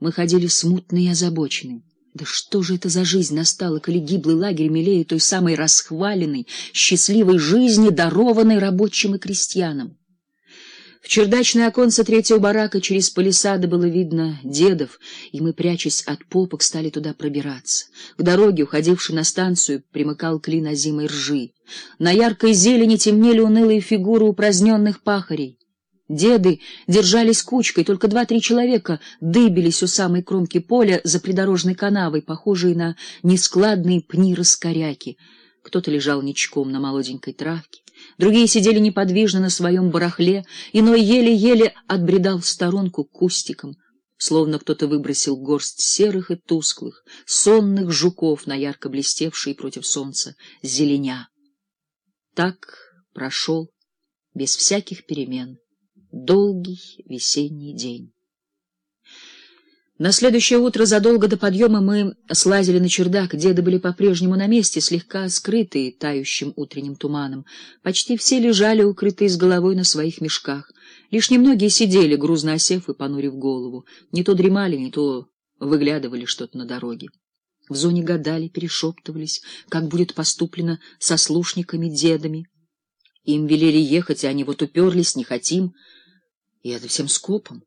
Мы ходили смутные и озабоченные. Да что же это за жизнь настала, коли гиблый лагерь милее той самой расхваленной, счастливой жизни, дарованной рабочим и крестьянам? В чердачное оконце третьего барака через палисады было видно дедов, и мы, прячась от попок, стали туда пробираться. К дороге, уходившей на станцию, примыкал клин озимой ржи. На яркой зелени темнели унылые фигуры упраздненных пахарей. Деды держались кучкой, только два-три человека дыбились у самой кромки поля за придорожной канавой, похожей на нескладные пни-раскоряки. Кто-то лежал ничком на молоденькой травке, другие сидели неподвижно на своем барахле, иной еле-еле отбредал в сторонку кустиком, словно кто-то выбросил горсть серых и тусклых, сонных жуков на ярко блестевшие против солнца зеленя. Так прошел без всяких перемен долгий весенний день. На следующее утро задолго до подъема мы слазили на чердак. Деды были по-прежнему на месте, слегка скрытые тающим утренним туманом. Почти все лежали, укрытые с головой на своих мешках. Лишь немногие сидели, грузно осев и понурив голову. Не то дремали, не то выглядывали что-то на дороге. В зоне гадали, перешептывались, как будет поступлено со слушниками-дедами. Им велели ехать, а они вот уперлись, не хотим. И это всем скопом.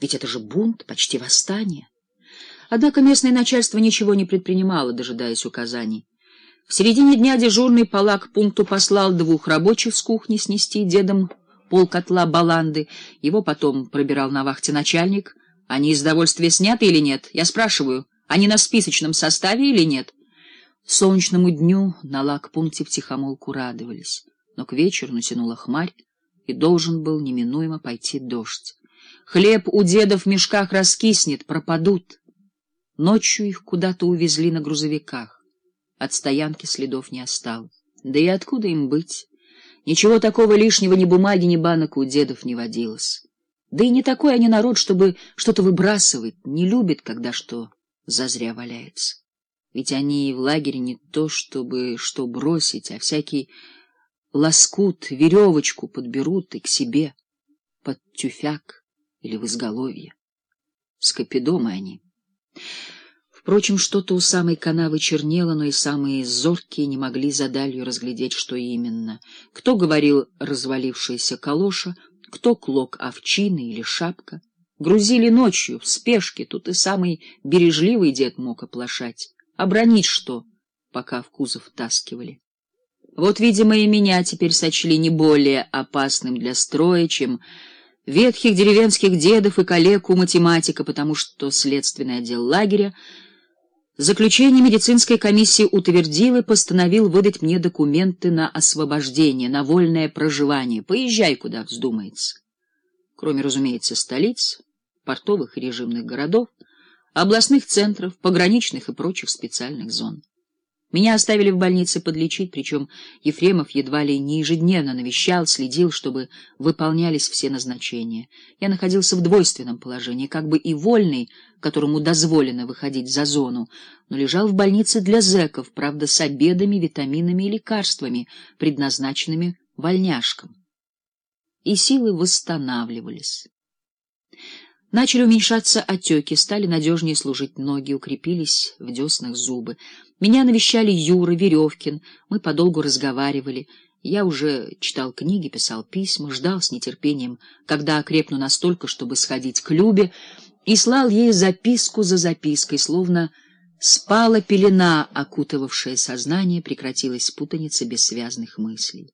Ведь это же бунт, почти восстание. Однако местное начальство ничего не предпринимало, дожидаясь указаний. В середине дня дежурный полак пункту послал двух рабочих с кухни снести дедом полкотла баланды. Его потом пробирал на вахте начальник. Они из довольствия сняты или нет? Я спрашиваю, они на списочном составе или нет? Солнечному дню на лагпункте втихомолку радовались. Но к вечеру натянула хмарь, и должен был неминуемо пойти дождь. Хлеб у дедов в мешках раскиснет, пропадут. Ночью их куда-то увезли на грузовиках. От стоянки следов не осталось. Да и откуда им быть? Ничего такого лишнего ни бумаги, ни банок у дедов не водилось. Да и не такой они народ, чтобы что-то выбрасывать, не любит, когда что зазря валяется. Ведь они и в лагере не то, чтобы что бросить, а всякий лоскут, веревочку подберут и к себе, под тюфяк или в изголовье. Скопидомы они. Впрочем, что-то у самой канавы чернело, но и самые зоркие не могли за далью разглядеть, что именно. Кто говорил развалившаяся калоша, кто клок овчины или шапка. Грузили ночью, в спешке, тут и самый бережливый дед мог оплошать. Обронить что, пока в кузов таскивали. Вот, видимо, и меня теперь сочли не более опасным для строя, чем ветхих деревенских дедов и коллег у математика, потому что следственный отдел лагеря заключение медицинской комиссии утвердил и постановил выдать мне документы на освобождение, на вольное проживание. Поезжай, куда вздумается. Кроме, разумеется, столиц, портовых и режимных городов, областных центров, пограничных и прочих специальных зон. Меня оставили в больнице подлечить, причем Ефремов едва ли не ежедневно навещал, следил, чтобы выполнялись все назначения. Я находился в двойственном положении, как бы и вольный, которому дозволено выходить за зону, но лежал в больнице для зэков, правда, с обедами, витаминами и лекарствами, предназначенными вольняшкам. И силы восстанавливались. Начали уменьшаться отеки, стали надежнее служить ноги, укрепились в деснах зубы. Меня навещали Юра, Веревкин, мы подолгу разговаривали. Я уже читал книги, писал письма, ждал с нетерпением, когда окрепну настолько, чтобы сходить к Любе, и слал ей записку за запиской, словно спала пелена, окутывавшая сознание, прекратилась путаница бессвязных мыслей.